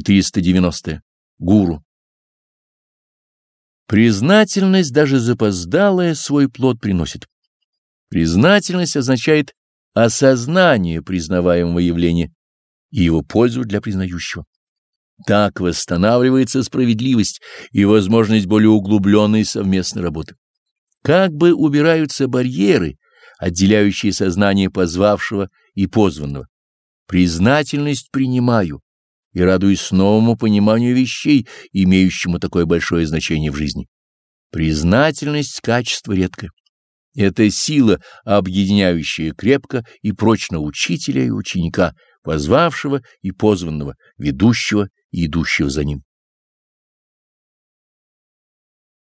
490. -е. Гуру. Признательность, даже запоздалая, свой плод приносит. Признательность означает осознание признаваемого явления и его пользу для признающего. Так восстанавливается справедливость и возможность более углубленной совместной работы. Как бы убираются барьеры, отделяющие сознание позвавшего и позванного. Признательность принимаю и радуюсь новому пониманию вещей, имеющему такое большое значение в жизни. Признательность — качество редкое. Это сила, объединяющая крепко и прочно учителя и ученика, позвавшего и позванного, ведущего и идущего за ним.